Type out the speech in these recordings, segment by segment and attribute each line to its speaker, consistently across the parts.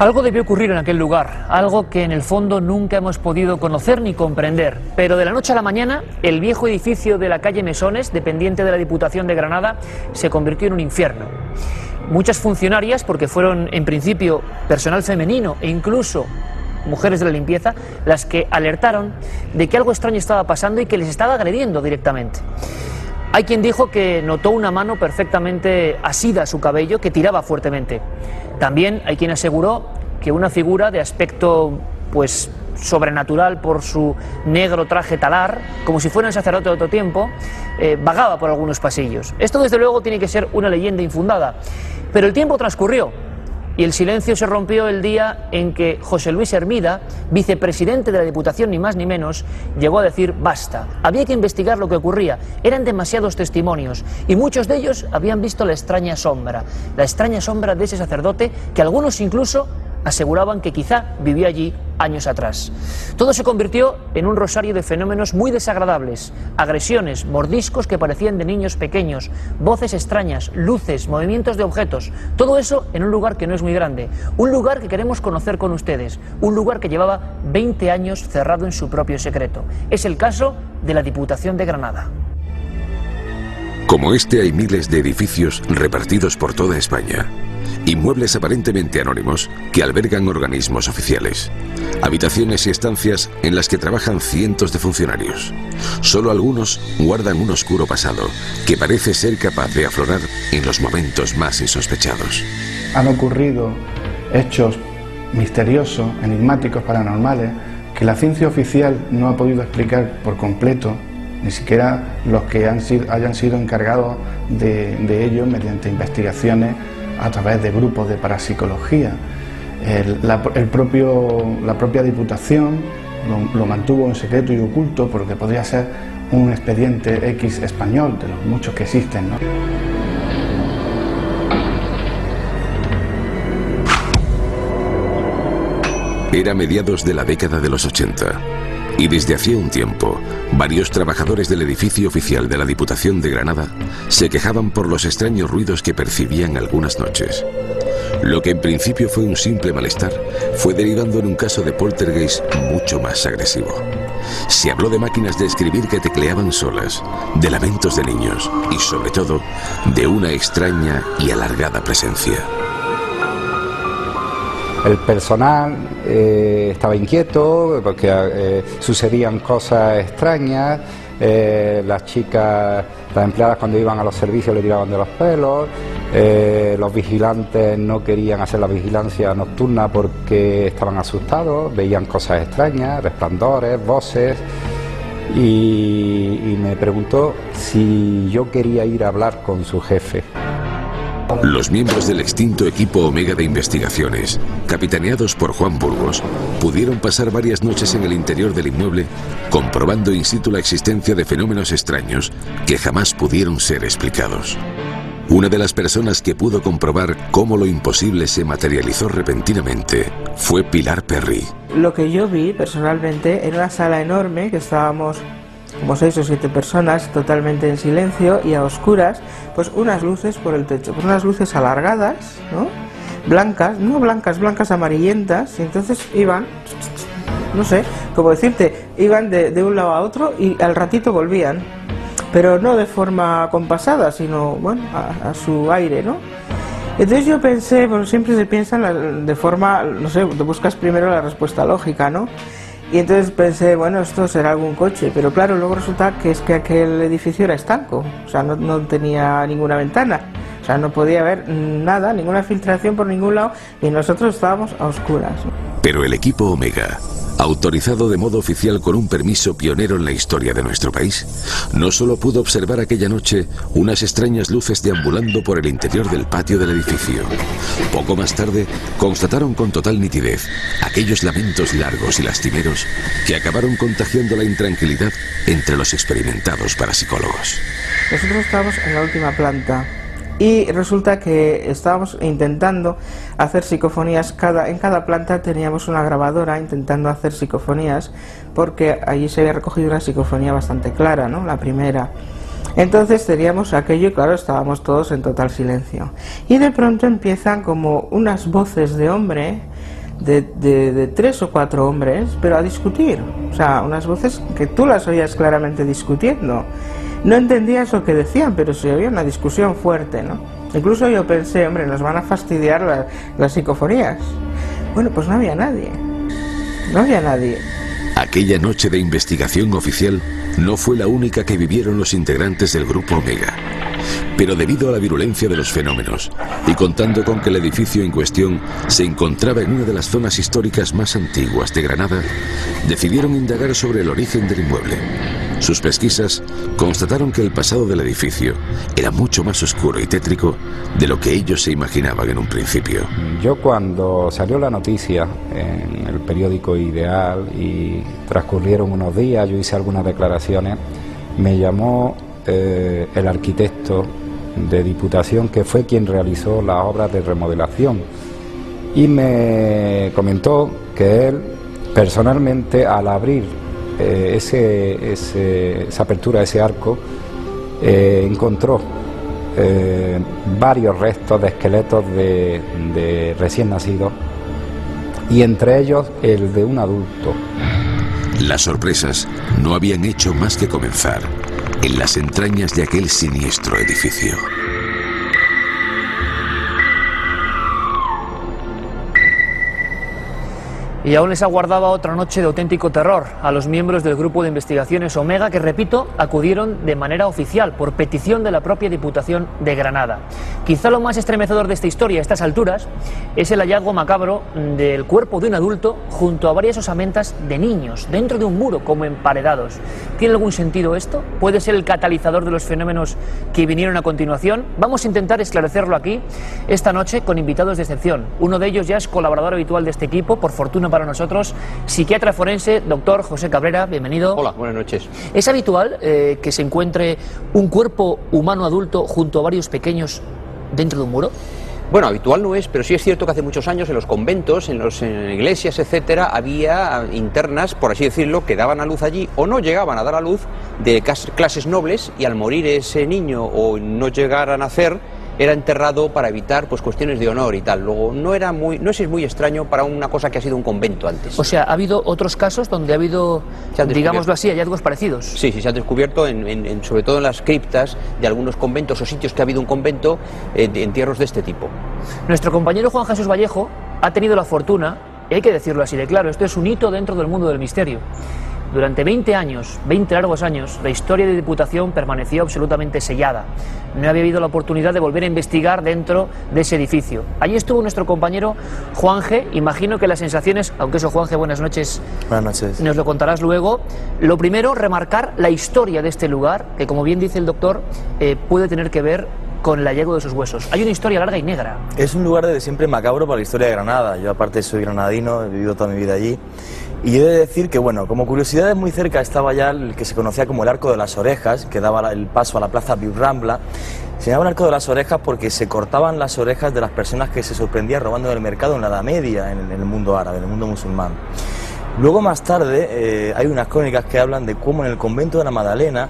Speaker 1: Algo debió ocurrir en aquel lugar, algo que en el fondo nunca hemos podido conocer ni comprender. Pero de la noche a la mañana, el viejo edificio de la calle Mesones, dependiente de la Diputación de Granada, se convirtió en un infierno. Muchas funcionarias, porque fueron en principio personal femenino e incluso mujeres de la limpieza, las que alertaron de que algo extraño estaba pasando y que les estaba agrediendo directamente. Hay quien dijo que notó una mano perfectamente asida a su cabello que tiraba fuertemente. También hay quien aseguró que una figura de aspecto pues sobrenatural por su negro traje talar, como si fuera un sacerdote de otro tiempo, eh, vagaba por algunos pasillos. Esto desde luego tiene que ser una leyenda infundada, pero el tiempo transcurrió y el silencio se rompió el día en que José Luis Hermida, vicepresidente de la Diputación ni más ni menos, llegó a decir basta. Había que investigar lo que ocurría. Eran demasiados testimonios y muchos de ellos habían visto la extraña sombra, la extraña sombra de ese sacerdote que algunos incluso aseguraban que quizá vivía allí años atrás. Todo se convirtió en un rosario de fenómenos muy desagradables, agresiones, mordiscos que parecían de niños pequeños, voces extrañas, luces, movimientos de objetos, todo eso en un lugar que no es muy grande, un lugar que queremos conocer con ustedes, un lugar que llevaba 20 años cerrado en su propio secreto. Es el caso de la Diputación de Granada.
Speaker 2: Como este hay miles de edificios repartidos por toda España. Inmuebles aparentemente anónimos que albergan organismos oficiales. Habitaciones y estancias en las que trabajan cientos de funcionarios. Solo algunos guardan un oscuro pasado que parece ser capaz de aflorar en los momentos más insospechados.
Speaker 3: Han ocurrido hechos misteriosos, enigmáticos, paranormales, que la ciencia oficial no ha podido explicar por completo, ni siquiera los que han sido, hayan sido encargados de, ello mediante investigaciones a través de grupos de parapsicología. la, propio, la propia Diputación lo, mantuvo en secreto y oculto porque podría ser un expediente X español, de los muchos que existen.
Speaker 2: Era mediados de la década de los 80 y desde hacía un tiempo, varios trabajadores del edificio oficial de la Diputación de Granada se quejaban por los extraños ruidos que percibían algunas noches. Lo que en principio fue un simple malestar fue derivando en un caso de poltergeist mucho más agresivo. Se habló de máquinas de escribir que tecleaban solas, de lamentos de niños y sobre todo de una extraña y alargada presencia.
Speaker 4: El personal eh, estaba inquieto porque eh, sucedían cosas extrañas, eh, las chicas, las empleadas cuando iban a los servicios le tiraban de los pelos, los vigilantes no querían hacer la vigilancia nocturna porque estaban asustados, veían cosas extrañas, resplandores, voces. y me preguntó si yo quería ir a hablar con su jefe.
Speaker 2: Los miembros del extinto equipo Omega de investigaciones, capitaneados por Juan Burgos, pudieron pasar varias noches en el interior del inmueble comprobando in situ la existencia de fenómenos extraños que jamás pudieron ser explicados. Una de las personas que pudo comprobar cómo lo imposible se materializó repentinamente fue Pilar Perry.
Speaker 5: Lo que yo vi personalmente era una sala enorme que estábamos como seis o siete personas, totalmente en silencio y a oscuras, pues unas luces por el techo, pues unas luces alargadas, ¿no? Blancas, no blancas, blancas amarillentas, y entonces iban, no sé, como decirte, iban de, un lado a otro y al ratito volvían, pero no de forma compasada, sino, bueno, a, su aire, ¿no? Entonces yo pensé, bueno, siempre se piensa de forma, no sé, te buscas primero la respuesta lógica, ¿no? Y entonces pensé, bueno, esto será algún coche, pero claro, luego resulta que es que aquel edificio era estanco, o sea, no, no tenía ninguna ventana, o sea, no podía haber nada, ninguna filtración por ningún lado, y nosotros estábamos a oscuras.
Speaker 2: Pero el equipo Omega autorizado de modo oficial con un permiso pionero en la historia de nuestro país, no solo pudo observar aquella noche unas extrañas luces deambulando por el interior del patio del edificio. Poco más tarde, constataron con total nitidez aquellos lamentos largos y lastimeros que acabaron contagiando la intranquilidad entre los experimentados parapsicólogos.
Speaker 5: Nosotros estábamos en la última planta y resulta que estábamos intentando hacer psicofonías cada en cada planta teníamos una grabadora intentando hacer psicofonías porque allí se había recogido una psicofonía bastante clara no la primera entonces teníamos aquello y claro estábamos todos en total silencio y de pronto empiezan como unas voces de hombre de, de, tres o cuatro hombres, pero a discutir. O sea, unas voces que tú las oías claramente discutiendo. No entendías lo que decían, pero se oía una discusión fuerte, ¿no? Incluso yo pensé, hombre, nos van a fastidiar las psicofonías. Bueno, pues no había nadie. No había nadie.
Speaker 2: Aquella noche de investigación oficial no fue la única que vivieron los integrantes del grupo Omega. Pero debido a la virulencia de los fenómenos y contando con que el edificio en cuestión se encontraba en una de las zonas históricas más antiguas de Granada, decidieron indagar sobre el origen del inmueble. Sus pesquisas constataron que el pasado del edificio era mucho más oscuro y tétrico de lo que ellos se imaginaban en un principio.
Speaker 4: Yo cuando salió la noticia en el periódico Ideal y transcurrieron unos días, yo hice algunas declaraciones, me llamó eh, el arquitecto de Diputación que fue quien realizó las obras de remodelación y me comentó que él personalmente al abrir eh, ese, esa apertura, ese arco, eh, encontró varios restos de esqueletos de recién nacidos y entre ellos el de un adulto.
Speaker 2: Las sorpresas no habían hecho más que comenzar en las entrañas de aquel siniestro edificio.
Speaker 1: Y aún les aguardaba otra noche de auténtico terror a los miembros del grupo de investigaciones Omega que, repito, acudieron de manera oficial por petición de la propia Diputación de Granada. Quizá lo más estremecedor de esta historia a estas alturas es el hallazgo macabro del cuerpo de un adulto junto a varias osamentas de niños dentro de un muro como emparedados. ¿Tiene algún sentido esto? ¿Puede ser el catalizador de los fenómenos que vinieron a continuación? Vamos a intentar esclarecerlo aquí esta noche con invitados de excepción. Uno de ellos ya es colaborador habitual de este equipo, por fortuna para nosotros, psiquiatra forense, doctor José Cabrera, bienvenido.
Speaker 6: Hola, buenas noches.
Speaker 1: ¿Es habitual eh, que se encuentre un cuerpo humano adulto junto a varios pequeños dentro de un muro?
Speaker 6: Bueno, habitual no es, pero sí es cierto que hace muchos años en los conventos, en las iglesias, etcétera, había internas, por así decirlo, que daban a luz allí o no llegaban a dar a luz de clases nobles y al morir ese niño o no llegar a nacer, era enterrado para evitar pues cuestiones de honor y tal. Luego no era muy, no es muy extraño para una cosa que ha sido un convento antes.
Speaker 1: O sea, ha habido otros casos donde ha habido, digámoslo así, hallazgos parecidos.
Speaker 6: Sí, sí, se han descubierto en, sobre todo en las criptas de algunos conventos o sitios que ha habido un convento eh, de entierros de este tipo.
Speaker 1: Nuestro compañero Juan Jesús Vallejo ha tenido la fortuna, y hay que decirlo así de claro, esto es un hito dentro del mundo del misterio durante 20 años, 20 largos años, la historia de Diputación permaneció absolutamente sellada. No había habido la oportunidad de volver a investigar dentro de ese edificio. Allí estuvo nuestro compañero Juanje. Imagino que las sensaciones, aunque eso Juanje, buenas noches.
Speaker 7: Buenas noches.
Speaker 1: Nos lo contarás luego. Lo primero, remarcar la historia de este lugar, que como bien dice el doctor, eh, puede tener que ver con el hallazgo de sus huesos. Hay una historia larga y negra.
Speaker 7: Es un lugar de siempre macabro para la historia de Granada. Yo aparte soy granadino, he vivido toda mi vida allí. Y he de decir que, bueno, como curiosidad, muy cerca estaba ya el que se conocía como el Arco de las Orejas, que daba el paso a la Plaza Biurrambla. Se llamaba el Arco de las Orejas porque se cortaban las orejas de las personas que se sorprendían robando en el mercado en la Edad Media, en el, mundo árabe, en el mundo musulmán. Luego, más tarde, eh, hay unas crónicas que hablan de cómo en el convento de la Madalena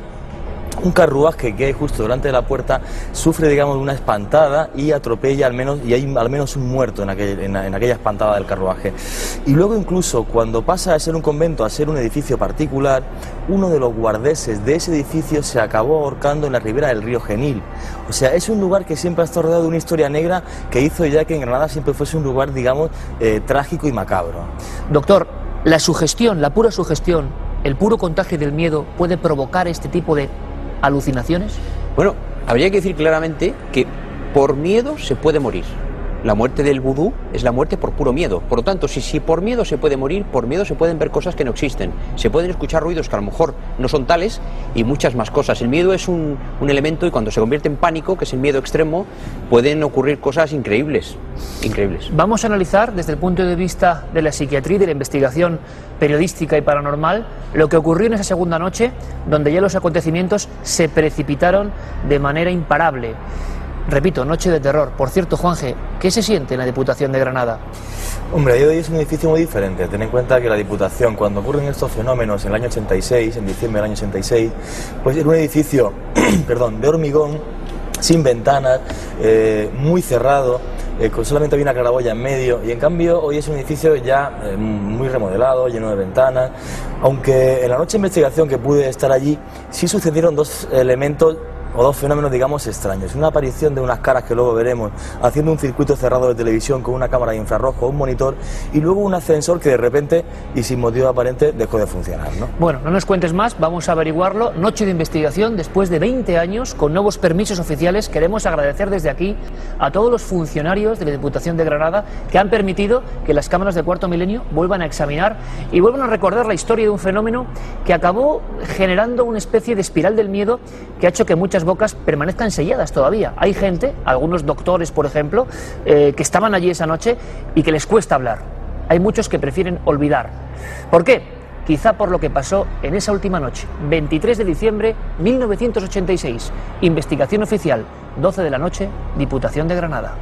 Speaker 7: un carruaje que hay justo delante de la puerta sufre, digamos, una espantada y atropella al menos, y hay al menos un muerto en, aquella espantada del carruaje. Y luego incluso cuando pasa de ser un convento a ser un edificio particular, uno de los guardeses de ese edificio se acabó ahorcando en la ribera del río Genil. O sea, es un lugar que siempre ha estado rodeado de una historia negra que hizo ya que en Granada siempre fuese un lugar, digamos, eh, trágico y macabro.
Speaker 1: Doctor, la sugestión, la pura sugestión, el puro contagio del miedo puede provocar este tipo de alucinaciones?
Speaker 6: Bueno, habría que decir claramente que por miedo se puede morir. La muerte del vudú es la muerte por puro miedo. Por lo tanto, si, si por miedo se puede morir, por miedo se pueden ver cosas que no existen. Se pueden escuchar ruidos que a lo mejor no son tales y muchas más cosas. El miedo es un, un elemento y cuando se convierte en pánico, que es el miedo extremo, pueden ocurrir cosas increíbles. Increíbles.
Speaker 1: Vamos a analizar desde el punto de vista de la psiquiatría y de la investigación periodística y paranormal lo que ocurrió en esa segunda noche, donde ya los acontecimientos se precipitaron de manera imparable. Repito, noche de terror. Por cierto, Juanje, ¿qué se siente en la Diputación de Granada?
Speaker 7: Hombre, hoy es un edificio muy diferente. Ten en cuenta que la Diputación, cuando ocurren estos fenómenos en el año 86, en diciembre del año 86, pues era un edificio, perdón, de hormigón, sin ventanas, eh, muy cerrado, eh, solamente había una claraboya en medio y en cambio hoy es un edificio ya eh, muy remodelado, lleno de ventanas, aunque en la noche de investigación que pude estar allí sí sucedieron dos elementos o dos fenómenos, digamos, extraños. Una aparición de unas caras que luego veremos haciendo un circuito cerrado de televisión con una cámara de infrarrojo, un monitor y luego un ascensor que de repente y sin motivo aparente dejó de funcionar. ¿no?
Speaker 1: Bueno, no nos cuentes más, vamos a averiguarlo. Noche de investigación después de 20 años con nuevos permisos oficiales. Queremos agradecer desde aquí a todos los funcionarios de la Diputación de Granada que han permitido que las cámaras de cuarto milenio vuelvan a examinar y vuelvan a recordar la historia de un fenómeno que acabó generando una especie de espiral del miedo que ha hecho que muchas bocas permanezcan selladas todavía. Hay gente, algunos doctores, por ejemplo, eh, que estaban allí esa noche y que les cuesta hablar. Hay muchos que prefieren olvidar. ¿Por qué? Quizá por lo que pasó en esa última noche, 23 de diciembre 1986. Investigación oficial, 12 de la noche, Diputación de Granada.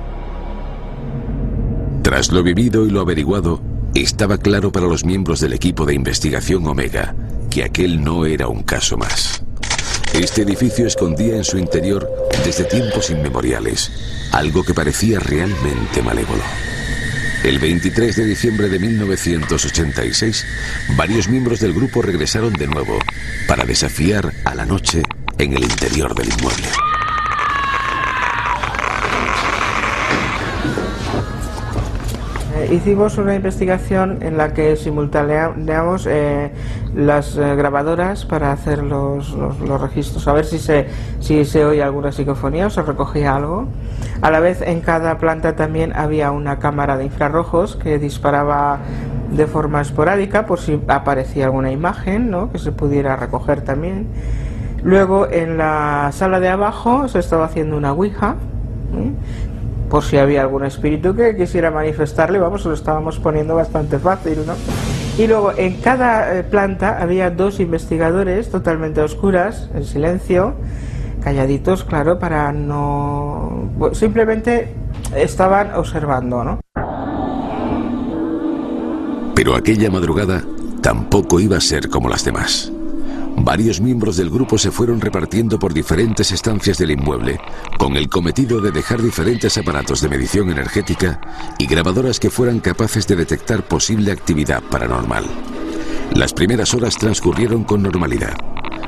Speaker 2: Tras lo vivido y lo averiguado, estaba claro para los miembros del equipo de investigación Omega que aquel no era un caso más. Este edificio escondía en su interior, desde tiempos inmemoriales, algo que parecía realmente malévolo. El 23 de diciembre de 1986, varios miembros del grupo regresaron de nuevo para desafiar a la noche en el interior del inmueble.
Speaker 5: Eh, hicimos una investigación en la que simultaneamos eh, las eh, grabadoras para hacer los, los, registros, a ver si se, si se oye alguna psicofonía o se recogía algo. A la vez en cada planta también había una cámara de infrarrojos que disparaba de forma esporádica por si aparecía alguna imagen ¿no? que se pudiera recoger también. Luego en la sala de abajo se estaba haciendo una Ouija. Por si había algún espíritu que quisiera manifestarle, vamos, lo estábamos poniendo bastante fácil, ¿no? Y luego en cada eh, planta había dos investigadores totalmente oscuras, en silencio, calladitos, claro, para no... simplemente estaban observando, ¿no?
Speaker 2: Pero aquella madrugada tampoco iba a ser como las demás. Varios miembros del grupo se fueron repartiendo por diferentes estancias del inmueble, con el cometido de dejar diferentes aparatos de medición energética y grabadoras que fueran capaces de detectar posible actividad paranormal. Las primeras horas transcurrieron con normalidad,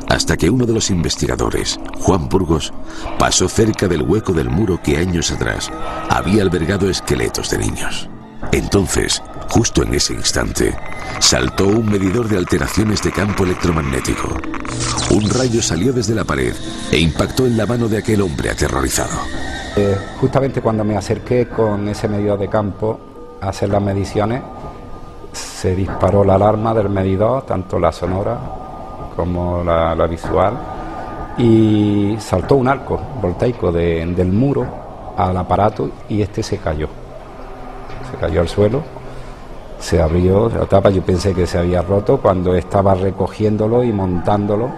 Speaker 2: hasta que uno de los investigadores, Juan Burgos, pasó cerca del hueco del muro que años atrás había albergado esqueletos de niños. Entonces, justo en ese instante, saltó un medidor de alteraciones de campo electromagnético. Un rayo salió desde la pared e impactó en la mano de aquel hombre aterrorizado.
Speaker 4: Eh, justamente cuando me acerqué con ese medidor de campo a hacer las mediciones, se disparó la alarma del medidor, tanto la sonora como la, la visual, y saltó un arco voltaico de, del muro al aparato y este se cayó. Se cayó al suelo se abrió la tapa, yo pensé que se había roto, cuando estaba recogiéndolo y montándolo,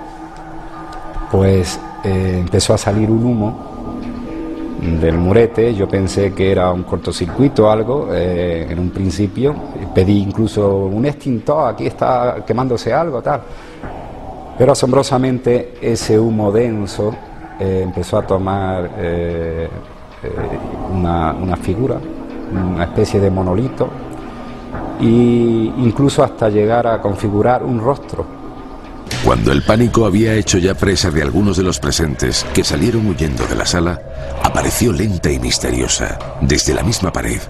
Speaker 4: pues eh, empezó a salir un humo del murete, yo pensé que era un cortocircuito o algo eh, en un principio, pedí incluso un extintor, aquí está quemándose algo, tal. Pero asombrosamente ese humo denso eh, empezó a tomar una, una figura, una especie de monolito, e incluso hasta llegar a configurar un rostro.
Speaker 2: Cuando el pánico había hecho ya presa de algunos de los presentes que salieron huyendo de la sala, apareció lenta y misteriosa, desde la misma pared,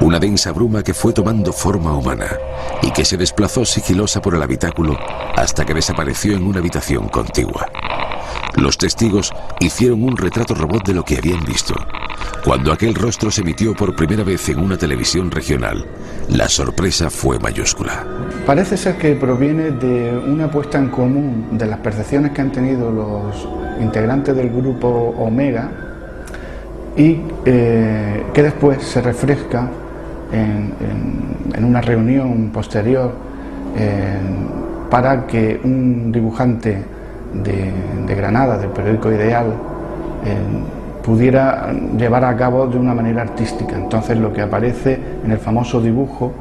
Speaker 2: una densa bruma que fue tomando forma humana y que se desplazó sigilosa por el habitáculo hasta que desapareció en una habitación contigua. Los testigos hicieron un retrato robot de lo que habían visto. Cuando aquel rostro se emitió por primera vez en una televisión regional, la sorpresa fue mayúscula.
Speaker 3: Parece ser que proviene de una puesta en común de las percepciones que han tenido los integrantes del grupo Omega y eh, que después se refresca en, una reunión posterior eh, para que un dibujante de, Granada, del periódico Ideal, eh, pudiera llevar a cabo de una manera artística. Entonces lo que aparece en el famoso dibujo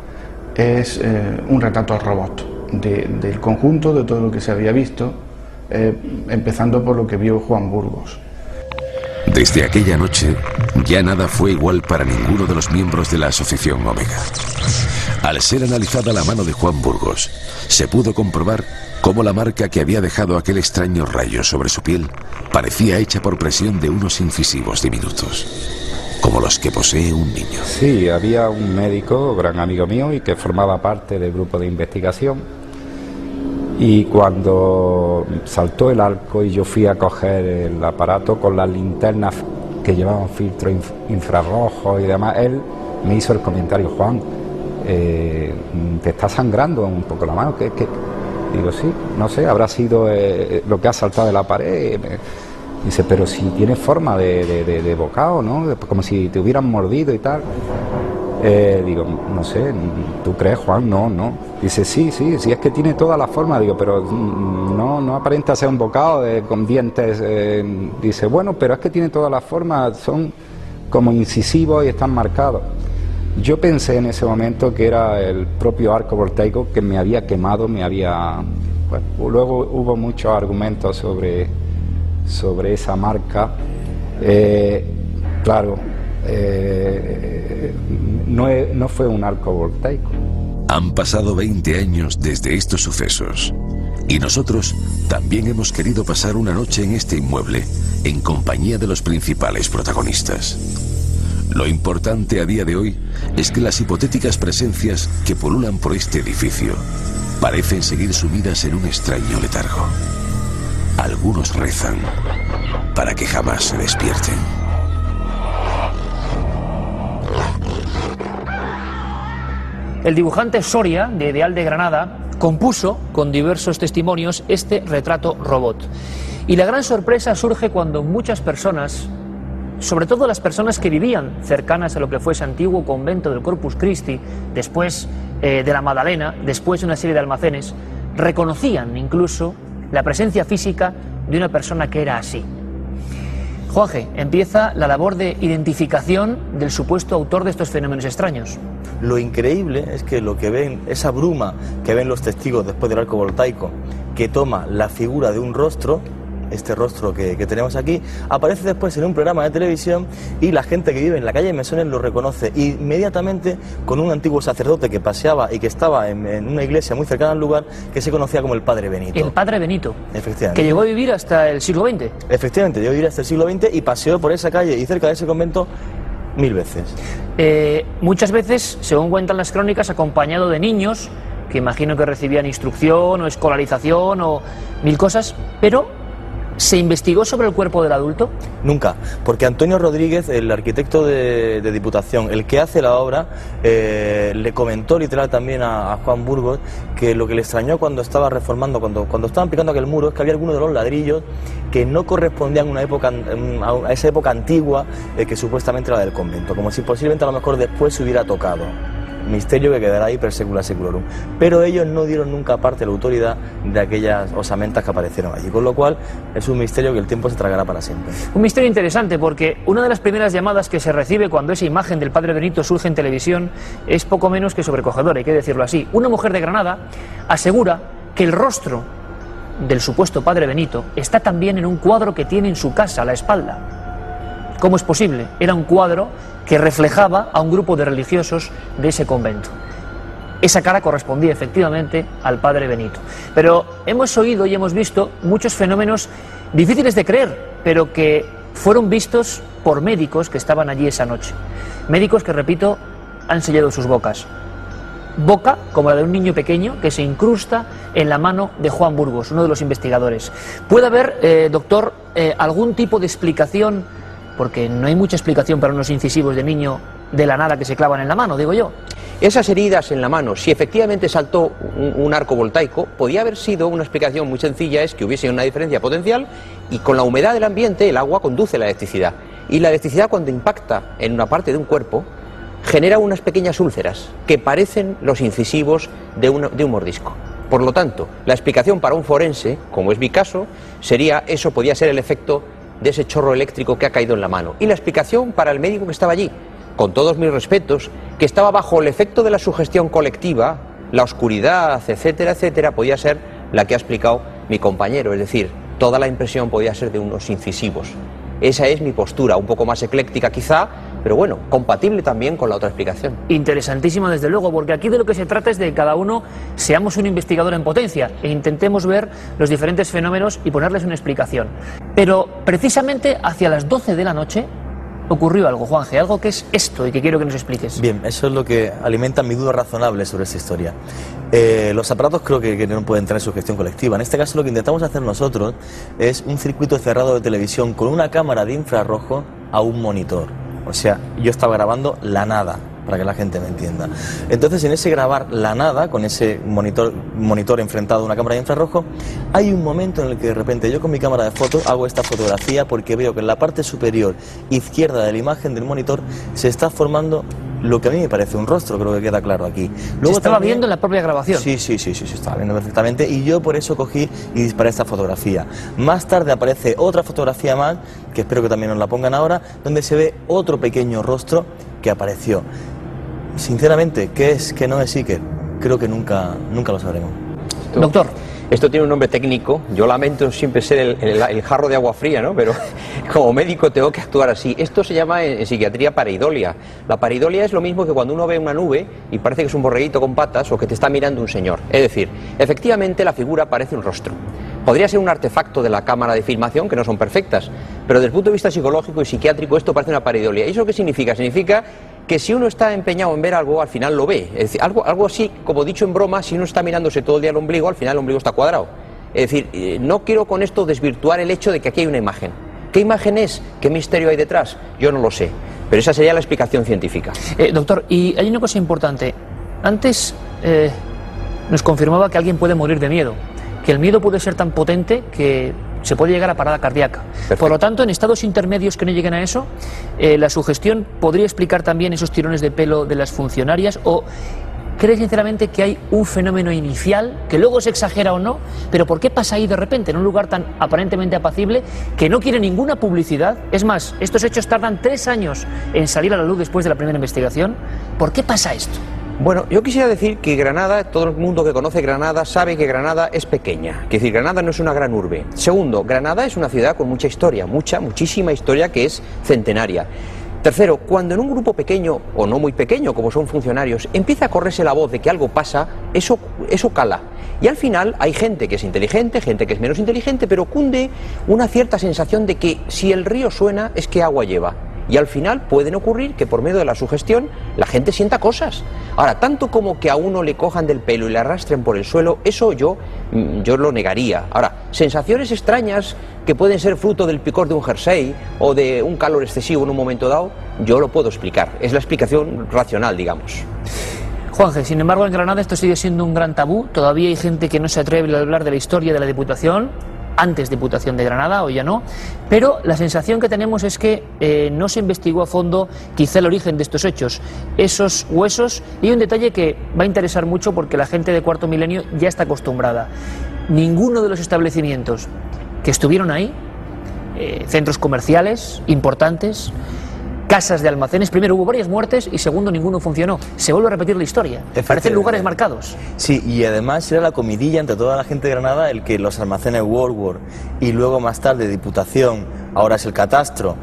Speaker 3: es eh, un retrato robot de, del conjunto de todo lo que se había visto, eh, empezando por lo que vio Juan Burgos.
Speaker 2: Desde aquella noche, ya nada fue igual para ninguno de los miembros de la Asociación Omega. Al ser analizada la mano de Juan Burgos, se pudo comprobar cómo la marca que había dejado aquel extraño rayo sobre su piel parecía hecha por presión de unos incisivos diminutos, como los que posee un niño.
Speaker 4: Sí, había un médico, gran amigo mío, y que formaba parte del grupo de investigación. Y cuando saltó el arco y yo fui a coger el aparato con las linternas que llevaban filtro inf- infrarrojo y demás, él me hizo el comentario, Juan, eh, te está sangrando un poco la mano. Digo, sí, no sé, habrá sido eh, lo que ha saltado de la pared. Me- Dice, pero si tiene forma de, bocado, ¿no? Como si te hubieran mordido y tal. Eh, digo, no sé, ¿tú crees, Juan? No, no. Dice, sí, sí, sí, es que tiene toda la forma. Digo, pero mm, no, no aparenta ser un bocado de- con dientes. eh. Dice, bueno, pero es que tiene toda la forma, son como incisivos y están marcados. Yo pensé en ese momento que era el propio arco voltaico que me había quemado, me había... bueno, luego hubo muchos argumentos sobre, sobre esa marca. Eh, claro, eh, no, no fue un arco voltaico.
Speaker 2: Han pasado 20 años desde estos sucesos y nosotros también hemos querido pasar una noche en este inmueble en compañía de los principales protagonistas. Lo importante a día de hoy es que las hipotéticas presencias que pululan por este edificio parecen seguir sumidas en un extraño letargo. Algunos rezan para que jamás se despierten.
Speaker 1: El dibujante Soria, de Ideal de Granada, compuso, con diversos testimonios, este retrato robot. Y la gran sorpresa surge cuando muchas personas, sobre todo las personas que vivían cercanas a lo que fue ese antiguo convento del Corpus Christi, después eh, de la Madalena, después de una serie de almacenes, reconocían incluso la presencia física de una persona que era así. Juanje, empieza la labor de identificación del supuesto autor de estos fenómenos extraños.
Speaker 7: Lo increíble es que lo que ven, esa bruma que ven los testigos después del arco voltaico, que toma la figura de un rostro, este rostro que, que tenemos aquí, aparece después en un programa de televisión y la gente que vive en la calle Mesones lo reconoce inmediatamente con un antiguo sacerdote que paseaba y que estaba en, en una iglesia muy cercana al lugar que se conocía como el Padre Benito.
Speaker 1: El padre Benito,
Speaker 7: Efectivamente.
Speaker 1: que llegó a vivir hasta el siglo XX.
Speaker 7: Efectivamente, yo viví hasta el siglo XX y paseó por esa calle y cerca de ese convento mil veces.
Speaker 1: Eh, muchas veces, según cuentan las crónicas, acompañado de niños, que imagino que recibían instrucción o escolarización o mil cosas, pero ¿se investigó sobre el cuerpo del adulto?
Speaker 7: Nunca, porque Antonio Rodríguez, el arquitecto de, Diputación, el que hace la obra, eh, le comentó literal también a, a Juan Burgos que lo que le extrañó cuando estaba reformando, cuando, cuando estaban picando aquel muro, es que había algunos de los ladrillos que no correspondían a, una época, a esa época antigua eh, que supuestamente era del convento, como si posiblemente a lo mejor después se hubiera tocado. Misterio que quedará ahí per secula seculorum. Pero ellos no dieron nunca parte la autoridad de aquellas osamentas que aparecieron allí, con lo cual es un misterio que el tiempo se tragará para siempre.
Speaker 1: Un misterio interesante porque una de las primeras llamadas que se recibe cuando esa imagen del padre Benito surge en televisión es poco menos que sobrecogedora, hay que decirlo así. Una mujer de Granada asegura que el rostro del supuesto padre Benito está también en un cuadro que tiene en su casa a la espalda. ¿Cómo es posible? Era un cuadro que reflejaba a un grupo de religiosos de ese convento. Esa cara correspondía efectivamente al padre Benito. Pero hemos oído y hemos visto muchos fenómenos difíciles de creer, pero que fueron vistos por médicos que estaban allí esa noche. Médicos que, repito, han sellado sus bocas. Boca como la de un niño pequeño que se incrusta en la mano de Juan Burgos, uno de los investigadores. ¿Puede haber, eh, doctor, eh, algún tipo de explicación, porque no hay mucha explicación para unos incisivos de niño de la nada que se clavan en la mano, digo yo?
Speaker 6: Esas heridas en la mano, si efectivamente saltó un, arco voltaico, podía haber sido una explicación muy sencilla, es que hubiese una diferencia potencial y con la humedad del ambiente el agua conduce la electricidad. Y la electricidad cuando impacta en una parte de un cuerpo genera unas pequeñas úlceras que parecen los incisivos de de un mordisco. Por lo tanto, la explicación para un forense, como es mi caso, sería eso podía ser el efecto de ese chorro eléctrico que ha caído en la mano. Y la explicación para el médico que estaba allí, con todos mis respetos, que estaba bajo el efecto de la sugestión colectiva, la oscuridad, etcétera, etcétera, podía ser la que ha explicado mi compañero, es decir, toda la impresión podía ser de unos incisivos. Esa es mi postura, un poco más ecléctica quizá, pero bueno, compatible también con la otra explicación.
Speaker 1: Interesantísimo, desde luego, porque aquí de lo que se trata es de que cada uno seamos un investigador en potencia e intentemos ver los diferentes fenómenos y ponerles una explicación. Pero precisamente hacia las 12 de la noche ocurrió algo, Juanje, algo que es esto y que quiero que nos expliques.
Speaker 7: Bien, eso es lo que alimenta mi duda razonable sobre esta historia. Eh, los aparatos creo que, que no pueden tener su gestión colectiva. En este caso lo que intentamos hacer nosotros es un circuito cerrado de televisión con una cámara de infrarrojo a un monitor. O sea, yo estaba grabando la nada, para que la gente me entienda. Entonces, en ese grabar la nada, con ese monitor, monitor enfrentado a una cámara de infrarrojo, hay un momento en el que de repente yo con mi cámara de fotos hago esta fotografía porque veo que en la parte superior izquierda de la imagen del monitor se está formando lo que a mí me parece un rostro, creo que queda claro aquí.
Speaker 1: se estaba viendo en la propia grabación.
Speaker 7: Sí, sí, sí, sí, se estaba viendo perfectamente y yo por eso cogí y disparé esta fotografía. Más tarde aparece otra fotografía más, que espero que también nos la pongan ahora, donde se ve otro pequeño rostro que apareció. Sinceramente, ¿qué es, qué no es Iker? Creo que nunca, nunca lo sabremos.
Speaker 1: Doctor.
Speaker 6: Esto tiene un nombre técnico. Yo lamento siempre ser el, el- el jarro de agua fría, ¿no? Pero como médico tengo que actuar así. Esto se llama en, en psiquiatría pareidolia. La pareidolia es lo mismo que cuando uno ve una nube y parece que es un borreguito con patas o que te está mirando un señor. Es decir, efectivamente la figura parece un rostro. Podría ser un artefacto de la cámara de filmación, que no son perfectas, pero desde el punto de vista psicológico y psiquiátrico esto parece una pareidolia. ¿Y eso qué significa? Significa que si uno está empeñado en ver algo, al final lo ve. Algo, algo así, como dicho en broma, si uno está mirándose todo el día el ombligo, al final el ombligo está cuadrado. Es decir, eh, no quiero con esto desvirtuar el hecho de que aquí hay una imagen. ¿Qué imagen es? ¿Qué misterio hay detrás? Yo no lo sé. Pero esa sería la explicación científica.
Speaker 1: Eh, doctor, y hay una cosa importante. Antes eh, nos confirmaba que alguien puede morir de miedo, que el miedo puede ser tan potente que se puede llegar a parada cardíaca. Por lo tanto, en estados intermedios que no lleguen a eso, eh, la sugestión podría explicar también esos tirones de pelo de las funcionarias o ¿Cree sinceramente que hay un fenómeno inicial que luego se exagera o no? Pero ¿por qué pasa ahí de repente, en un lugar tan aparentemente apacible, que no quiere ninguna publicidad? Es más, estos hechos tardan tres años en salir a la luz después de la primera investigación. ¿Por qué pasa esto?
Speaker 6: Bueno, yo quisiera decir que Granada, todo el mundo que conoce Granada sabe que Granada es pequeña. Es decir, Granada no es una gran urbe. Segundo, Granada es una ciudad con mucha historia, mucha, muchísima historia que es centenaria. Tercero, cuando en un grupo pequeño o no muy pequeño, como son funcionarios, empieza a correrse la voz de que algo pasa, eso, eso cala. Y al final hay gente que es inteligente, gente que es menos inteligente, pero cunde una cierta sensación de que si el río suena es que agua lleva. Y al final pueden ocurrir que por medio de la sugestión la gente sienta cosas. Ahora, tanto como que a uno le cojan del pelo y le arrastren por el suelo, eso yo, mm, yo lo negaría. Ahora, sensaciones extrañas que pueden ser fruto del picor de un jersey o de un calor excesivo en un momento dado, yo lo puedo explicar. Es la explicación racional, digamos.
Speaker 1: Juanje, sin embargo, en Granada esto sigue siendo un gran tabú. Todavía hay gente que no se atreve a hablar de la historia de la Diputación, antes Diputación de Granada, o ya no. Pero la sensación que tenemos es que eh, no se investigó a fondo quizá el origen de estos hechos, esos huesos. Y un detalle que va a interesar mucho porque la gente de cuarto milenio ya está acostumbrada. Ninguno de los establecimientos que estuvieron ahí, eh, centros comerciales importantes, casas de almacenes. Primero hubo varias muertes y segundo ninguno funcionó. Se vuelve a repetir la historia. Parecen lugares marcados.
Speaker 7: Sí, y además era la comidilla entre toda la gente de Granada el que los almacenes World y luego más tarde Diputación, ahora es el Catastro,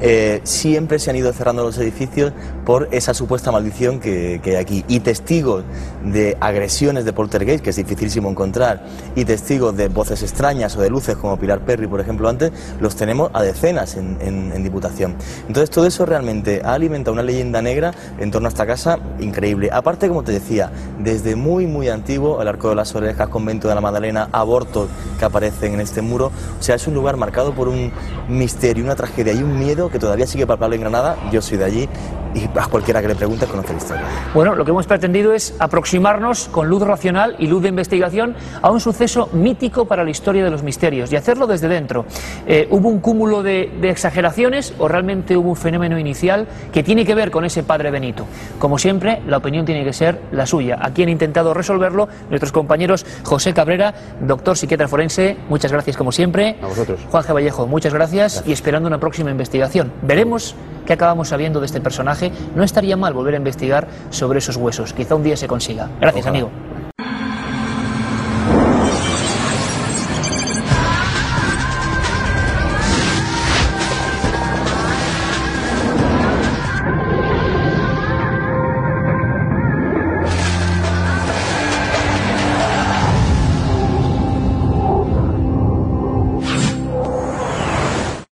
Speaker 7: eh, siempre se han ido cerrando los edificios por esa supuesta maldición que, hay aquí. Y testigos de agresiones de poltergeist, que es dificilísimo encontrar, y testigos de voces extrañas o de luces, como Pilar Perry, por ejemplo, antes, los tenemos a decenas en, en- en Diputación. Entonces todo eso realmente ha alimentado una leyenda negra en torno a esta casa increíble. Aparte, como te decía, desde muy, muy antiguo, el Arco de las Orejas, Convento de la Magdalena, abortos que aparecen en este muro, o sea, es un lugar marcado por un misterio, una tragedia y un miedo que todavía sigue palpable en Granada. Yo soy de allí y a cualquiera que le pregunte conoce la historia.
Speaker 1: Bueno, lo que hemos pretendido es aproximarnos con luz racional y luz de investigación a un suceso mítico para la historia de los misterios y hacerlo desde dentro. Eh, ¿Hubo un cúmulo de, de exageraciones o realmente hubo un fenómeno inicial que tiene que ver con ese padre Benito? Como siempre, la opinión tiene que ser la suya. Aquí han intentado resolverlo nuestros compañeros José Cabrera, doctor psiquiatra forense, muchas gracias como siempre.
Speaker 6: A vosotros.
Speaker 1: Juan G. Vallejo, muchas gracias, y esperando una próxima investigación. Veremos qué acabamos sabiendo de este personaje. No estaría mal volver a investigar sobre esos huesos. Quizá un día se consiga. Gracias,
Speaker 7: Ojalá.
Speaker 1: amigo.